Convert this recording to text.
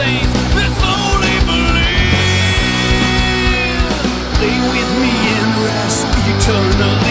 slowly believe. Lay with me and rest eternally.